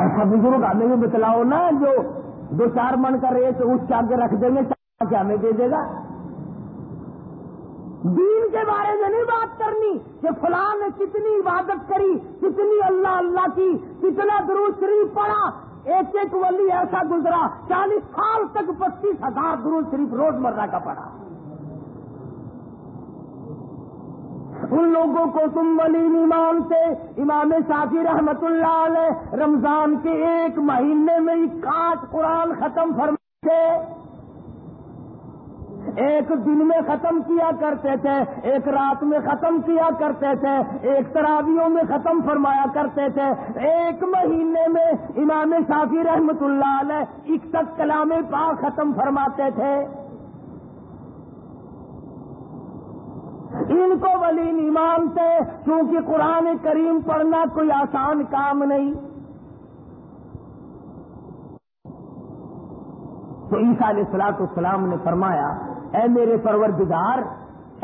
ایسا بزرگ ہمیں بھی بتلاؤ نا، جو دو چار من کا ریٹ اس کے آگے رکھ دیں گے کیا ہمیں دے دے گا۔ دین کے بارے میں نہیں بات کرنی کہ فلاں نے کتنی عبادت کری، کتنی اللہ اللہ کی، کتنا درود شریف پڑا ایک ایک ولی ایسا گزرا، چالیس سال تک پچیس ہزار درود شریف روز مرہ کا پڑا ان لوگوں کو تم ولی نہیں مانتے امام شافی رحمت اللہ علیہ رمضان کے ایک مہینے میں ہی کاٹ قرآن ختم فرمائے ایک دن میں ختم کیا کرتے تھے، ایک رات میں ختم کیا کرتے تھے، ایک تراویوں میں ختم فرمایا کرتے تھے۔ ایک مہینے میں امام شافی رحمت اللہ علیہ ایک تک کلام پاک ختم فرماتے تھے۔ ان کو ولی نہیں مانتے، کیونکہ قرآن کریم پڑھنا کوئی آسان کام نہیں۔ تو عیسیٰ علیہ السلاط السلام نے فرمایا اے میرے پروردگار،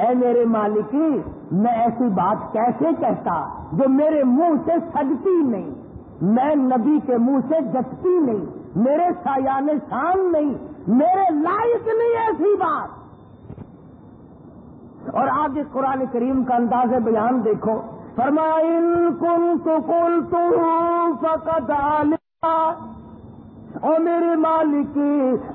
اے میرے مالکی، میں ایسی بات کیسے کہتا جو میرے منہ سے سجتی نہیں؟ میں نبی کے منہ سے جچتی نہیں، میرے سایان شان نہیں، میرے لائق نہیں ایسی بات؟ اور آگے قرآن کریم کا انداز بیان دیکھو فرمائن کن تو کل تو فقط او میرے مالک،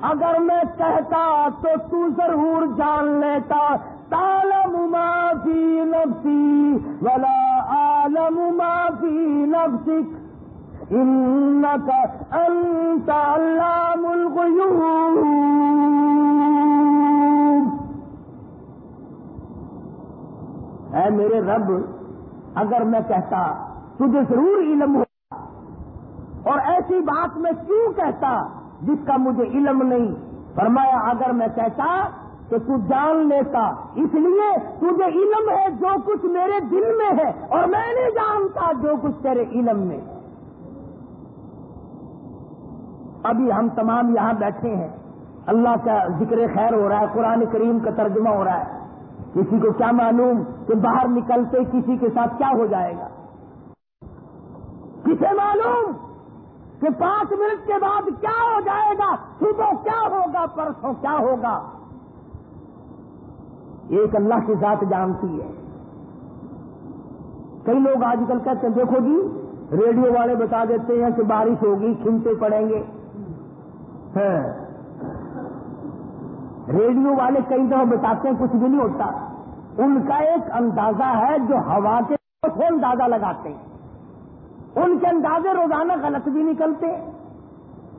اگر میں کہتا تو تو ضرور جان لیتا۔ تالم فی نفسی ولا عالم فی نفسک۔ انکا انت علام الغیوب۔ اے میرے رب، اگر میں کہتا، تجھے ضرور علم ہو۔ اور ایسی بات میں کیوں کہتا جس کا مجھے علم نہیں؟ فرمایا، اگر میں کہتا تو تو جان لیتا، اس لیے تجھے علم ہے جو کچھ میرے دل میں ہے، اور میں نہیں جانتا جو کچھ تیرے علم میں۔ ابھی ہم تمام یہاں بیٹھے ہیں۔ اللہ کا ذکر خیر ہو رہا ہے، قرآن کریم کا ترجمہ ہو رہا ہے۔ کسی کو کیا معلوم کہ باہر نکلتے کسی کے ساتھ کیا ہو جائے گا؟ کسے معلوم؟ کہ پانچ منٹ کے بعد کیا ہو جائے گا؟ صبح کیا ہوگا؟ پرسوں کیا ہوگا؟ ایک اللہ کی ذات جانتی ہے۔ کئی لوگ آج کل کہتے ہیں، دیکھو جی ریڈیو والے بتا دیتے ہیں کہ بارش ہوگی کھنتے پڑیں گے۔ ہاں۔ ریڈیو والے کئی دفعہ بتاتے ہیں، کچھ بھی نہیں ہوتا۔ ان کا ایک اندازہ ہے جو ہوا کے اندازہ لگاتے ہیں۔ ان کے اندازے روزانہ غلط بھی نکلتے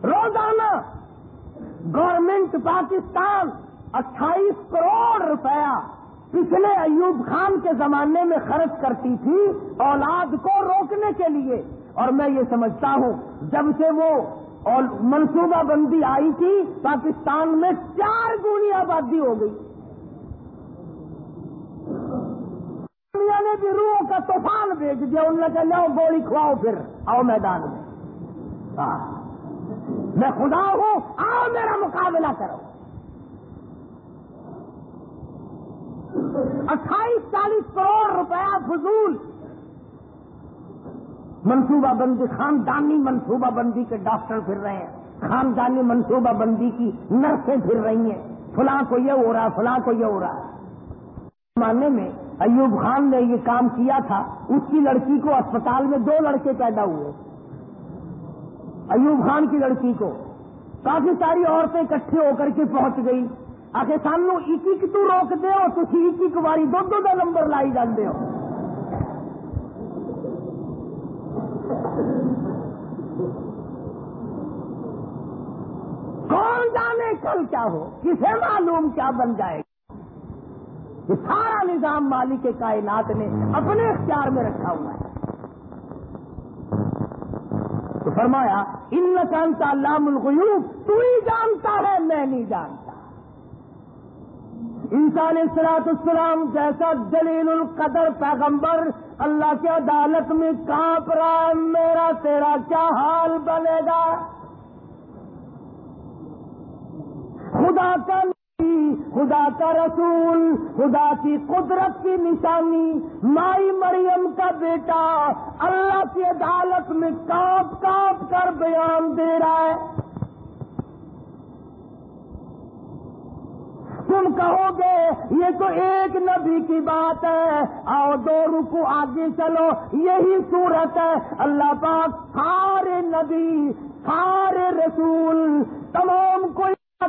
روزانہ گورنمنٹ پاکستان اٹھائیس کروڑ روپیہ پچھلے ایوب خان کے زمانے میں خرچ کرتی تھی اولاد کو روکنے کے لیے اور میں یہ سمجھتا ہوں جب سے وہ منصوبہ بندی آئی تھی پاکستان میں چار گونی آبادی ہو گئی دنیا نے بھی روح کا طوفان بھیج دیا ان نے کہا، لو گولی کھواؤ پھر، آؤ میدان میں۔ ہاں۔ میں خدا ہوں، آؤ میرا مقابلہ کرو۔ اٹھائیس، چالیس کروڑ روپیہ فضول۔ منصوبہ بندی، خاندانی منصوبہ بندی کے ڈاکٹر پھر رہے ہیں۔ خاندانی منصوبہ بندی کی نرسیں پھر رہی ہیں۔ فلاں کو یہ ہو رہا ہے فلاں کو یہ ہو رہا۔ ہے ماننے میں ایوب خان نے یہ کام کیا تھا، اس کی لڑکی کو اسپتال میں دو لڑکے پیدا ہوئے۔ ایوب خان کی لڑکی کو۔ کافی ساری عورتیں اکٹھے ہو کر کے پہنچ گئی آخر سانو ایک ایک تو روک دے ہو تو ایک ایک باری دو دو دو نمبر لائی جاتے ہو۔ کون جانے کل کیا ہو؟ کسے معلوم کیا بن جائے گا؟ یہ سارا نظام مالک کائنات نے اپنے اختیار میں رکھا ہوا ہے۔ تو فرمایا ان جانتا اللہ الغیوب، تو ہی جانتا ہے، میں نہیں جانتا۔ انسان سلاط السلام جیسا دلیل القدر پیغمبر، اللہ کی عدالت میں کانپ رہا میرا تیرا کیا حال بنے گا؟ خدا کا خدا کا رسول، خدا کی قدرت کی نشانی، مائی مریم کا بیٹا اللہ کی عدالت میں کاپ کاپ کر بیان دے رہا ہے۔ تم کہو گے، یہ تو ایک نبی کی بات ہے۔ آؤ دو رکو آگے چلو، یہی صورت ہے۔ اللہ پاک سارے نبی، سارے رسول، تمام کو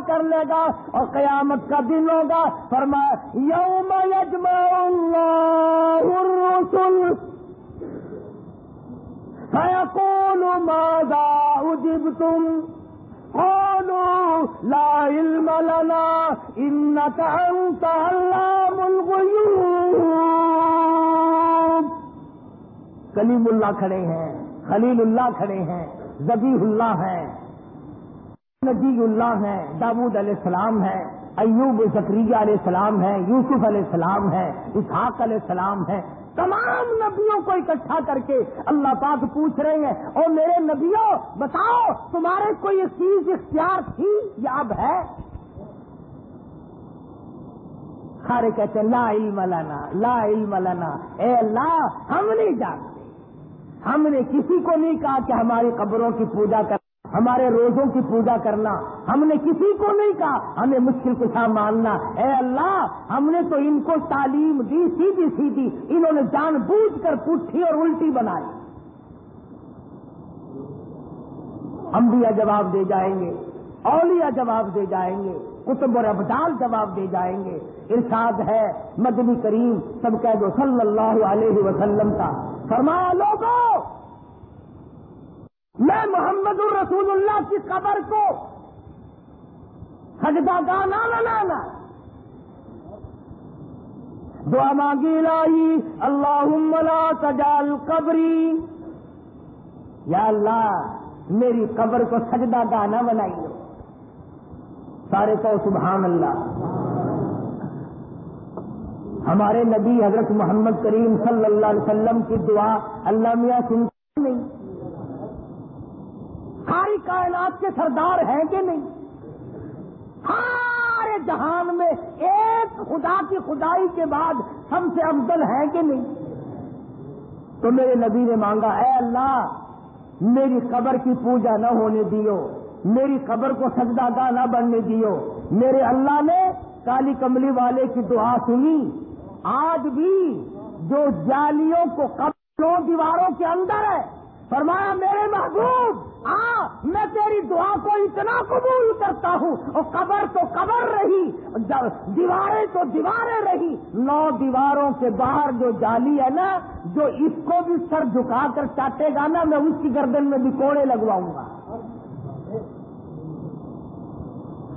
کر لے گا اور قیامت کا دن ہوگا۔ فرما یوم یجمع اللہ الرسل۔ فیقول ماذا اجبتم؟ قالوا، لا علم لنا انك انت علام الغیوب. کلیم اللہ کھڑے ہیں، خلیل اللہ کھڑے ہیں زبی اللہ ہیں۔ نبی اللہ ہیں داود علیہ السلام ہیں، ایوب زکریہ علیہ السلام ہیں، یوسف علیہ السلام ہیں، اسحاق علیہ السلام ہیں۔ تمام نبیوں کو اکٹھا کر کے اللہ پاک پوچھ رہے ہیں اور میرے نبیوں بتاؤ تمہارے کوئی ایک چیز اختیار تھی یا اب ہے؟ سارے کہتے ہیں، لا علم لنا، لا علم لنا۔ اے اللہ، ہم نہیں جانتے۔ ہم نے کسی کو نہیں کہا کہ ہماری قبروں کی پوجا کر ہمارے روزوں کی پوجا کرنا ہم نے کسی کو نہیں کہا، ہمیں مشکل کشا ماننا۔ اے اللہ، ہم نے تو ان کو تعلیم دی، سیدھی سیدھی۔ انہوں نے جان بوجھ کر پٹھی اور الٹی بنائی۔ انبیاء جواب دے جائیں گے، اولیاء جواب دے جائیں گے کتب اور ابدال جواب دے جائیں گے۔ ارشاد ہے مدنی کریم سب کہہ دو صلی اللہ علیہ وسلم کا۔ فرمایا، لوگوں میں محمد الرسول اللہ کی قبر کو سجدہ گانا بنانا دعا مانگی لائی اللہ لا تجال قبری۔ یا اللہ، میری قبر کو سجدہ گانا بنائیے۔ سارے کو سبحان اللہ۔ ہمارے نبی حضرت محمد کریم صلی اللہ علیہ وسلم کی دعا اللہ میاں سنتا نہیں۔ ساری کائنات کے سردار ہیں کہ نہیں؟ سارے جہان میں ایک خدا کی خدائی کے بعد سب سے افضل ہے کہ نہیں؟ تو میرے نبی نے مانگا، اے اللہ، میری قبر کی پوجا نہ ہونے دیو، میری قبر کو سجدہ گاہ نہ بننے دیو۔ میرے اللہ نے کالی کملی والے کی دعا سنی۔ آج بھی جو جالیوں کو قبروں دیواروں کے اندر ہے فرمایا، میرے محبوب آ میں تیری دعا کو اتنا قبول کرتا ہوں۔ اور قبر تو قبر رہی دیواریں تو دیواریں رہی۔ نو دیواروں کے باہر جو جالی ہے نا، جو اس کو بھی سر جھکا کر چاٹے گا نا، میں اس کی گردن میں بھی کوڑے لگواؤں گا۔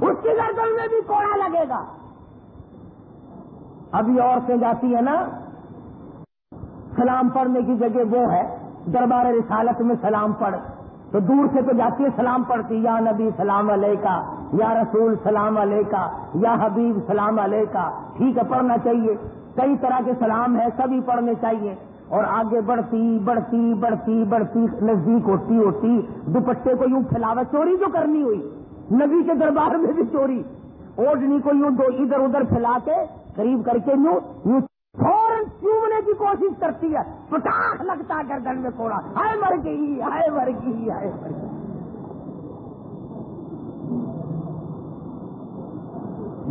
اس کی گردن میں بھی کوڑا لگے گا۔ ابھی عورتیں جاتی ہیں نا، سلام پڑھنے کی جگہ وہ ہے۔ دربار رسالت میں سلام پڑھ۔ تو دور سے تو جاتی ہے، سلام پڑھتی۔ یا نبی، سلام علیہ کا یا رسول، سلام علیہ کا یا حبیب، سلام علیہ کا ٹھیک ہے، پڑھنا چاہیے۔ کئی طرح کے سلام ہے سبھی پڑھنے چاہیے۔ اور آگے بڑھتی بڑھتی بڑھتی بڑھتی، نزدیک ہوتی ہوتی۔ دوپٹے کو یوں پھیلاوا چوری جو کرنی ہوئی۔ نبی کے دربار میں بھی چوری۔ اوڈنی کو یوں دو، ادھر ادھر پھیلا کے قریب کر کے یوں یوں فوراً چومنے کی کوشش کرتی ہے۔ پٹاخ لگتا ہے گردن میں کوڑا۔ ہائے مر گئی ہائے مر گئی ہائے مر گئی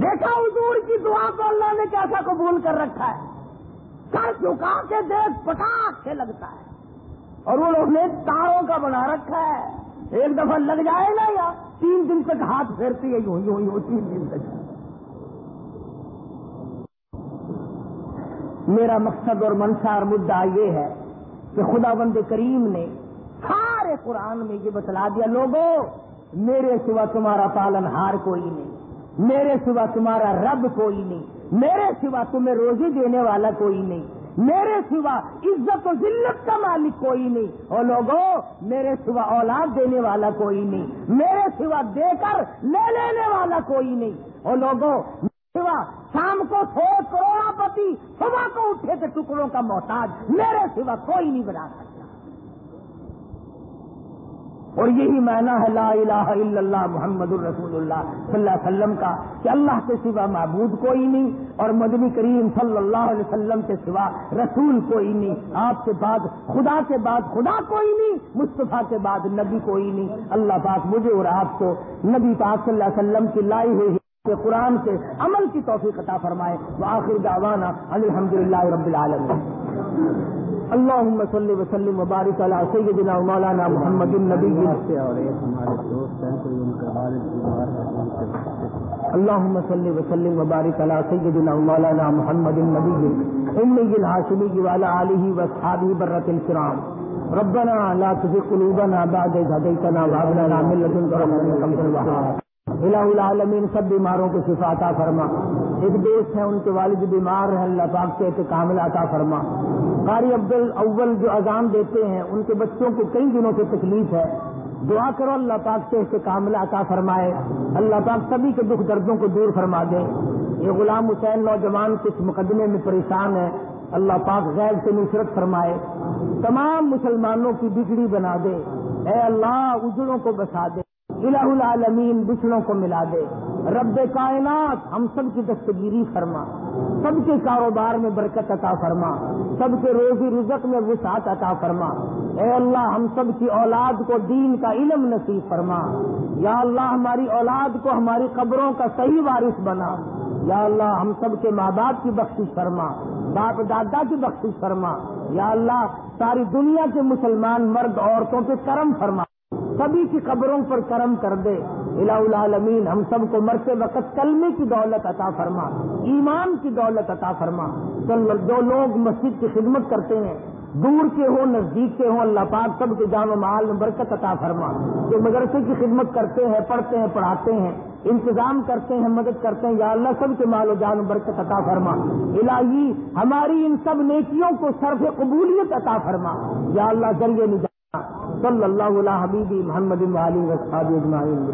دیکھا حضور کی دعا کو اللہ نے کیسا قبول کر رکھا ہے۔ سر چکا کے دیکھ، پٹاخ سے لگتا ہے۔ اور انہوں نے تاروں کا بنا رکھا ہے۔ ایک دفعہ لگ جائے گا یا تین دن تک ہاتھ پھیرتی ہے، یوں یوں یوں، تین دن تک میرا مقصد اور منشا اور مدعا یہ ہے کہ خدا بند کریم نے سارے قرآن میں یہ بتلا دیا لوگوں میرے سوا تمہارا پالن ہار کوئی نہیں، میرے سوا تمہارا رب کوئی نہیں، میرے سوا تمہیں روزی دینے والا کوئی نہیں، میرے سوا عزت و ذلت کا مالک کوئی نہیں، اور لوگوں میرے سوا اولاد دینے والا کوئی نہیں، میرے سوا دے کر لے لینے والا کوئی نہیں، اور لوگوں شام کو سو کروڑا پتی صبح کو اٹھے کے ٹکڑوں کا محتاج، میرے سوا کوئی نہیں بنا سکتا۔ اور یہی معنی ہے لا الہ الا اللہ محمد الرسول اللہ صلی اللہ علیہ وسلم کا، کہ اللہ کے سوا معبود کوئی نہیں اور مدنی کریم صلی اللہ علیہ وسلم کے سوا رسول کوئی نہیں، آپ کے بعد خدا کے بعد خدا کوئی نہیں، مصطفیٰ کے بعد نبی کوئی نہیں۔ اللہ پاک مجھے اور آپ کو نبی پاک صلی اللہ علیہ وسلم کی لائی ہوئی کہ قرآن کے عمل کی توفیق عطا فرمائے۔ وہ آخر دعوانا الحمد للہ رب العالمین۔ اللهم صل وسلم وبارك على سيدنا مولانا محمد النبي اور ایک ہمارے دوست اللهم صل وسلم وبارك على سيدنا مولانا محمد النبي النبي الهاشمي وعلى اله واصحابه برة الكرام ربنا لا تزغ قلوبنا بعد إذ هديتنا وهب لنا من لدنك رحمة انك انت الوهاب الہ العالمین سب بیماروں کو شفا عطا فرما۔ ایک دوست ہیں ان کے والد بیمار ہیں، اللہ پاک سے کامل عطا فرما۔ قاری عبد الاول جو اذان دیتے ہیں، ان کے بچوں کو کئی دنوں سے تکلیف ہے۔ دعا کرو اللہ پاک سے اسے کامل عطا فرمائے۔ اللہ پاک سبھی کے دکھ دردوں کو دور فرما دے۔ یہ غلام حسین نوجوان کس مقدمے میں پریشان ہے اللہ پاک غیر سے نصرت فرمائے۔ تمام مسلمانوں کی بگڑی بنا دے۔ اے اللہ، اجڑوں کو بسا دے۔ الہ العالمین بچڑوں کو ملا دے۔ رب کائنات ہم سب کی دستگیری فرما۔ سب کے کاروبار میں برکت عطا فرما۔ سب کے روزی رزق میں وسعت عطا فرما۔ اے اللہ، ہم سب کی اولاد کو دین کا علم نصیب فرما۔ یا اللہ، ہماری اولاد کو ہماری قبروں کا صحیح وارث بنا۔ یا اللہ، ہم سب کے ماں باپ کی بخشش فرما۔ باپ دادا کی بخشش فرما۔ یا اللہ، ساری دنیا کے مسلمان مرد عورتوں پہ کرم فرما۔ سبھی کی قبروں پر کرم کر دے۔ الہ العالمین، ہم سب کو مرتے وقت کلمے کی دولت عطا فرما، ایمان کی دولت عطا فرما۔ جو لوگ مسجد کی خدمت کرتے ہیں، دور کے ہوں، نزدیک کے ہوں، اللہ پاک سب کے جان و مال میں برکت عطا فرما۔ جو مدرسے کی خدمت کرتے ہیں، پڑھتے ہیں، پڑھاتے ہیں، انتظام کرتے ہیں، مدد کرتے ہیں، یا اللہ سب کے مال و جان و برکت عطا فرما۔ الہی، ہماری ان سب نیکیوں کو صرف قبولیت عطا فرما۔ یا اللہ ذریعے نجات صلی اللہ علیہ حبیبی محمد علی وسعد اجمعین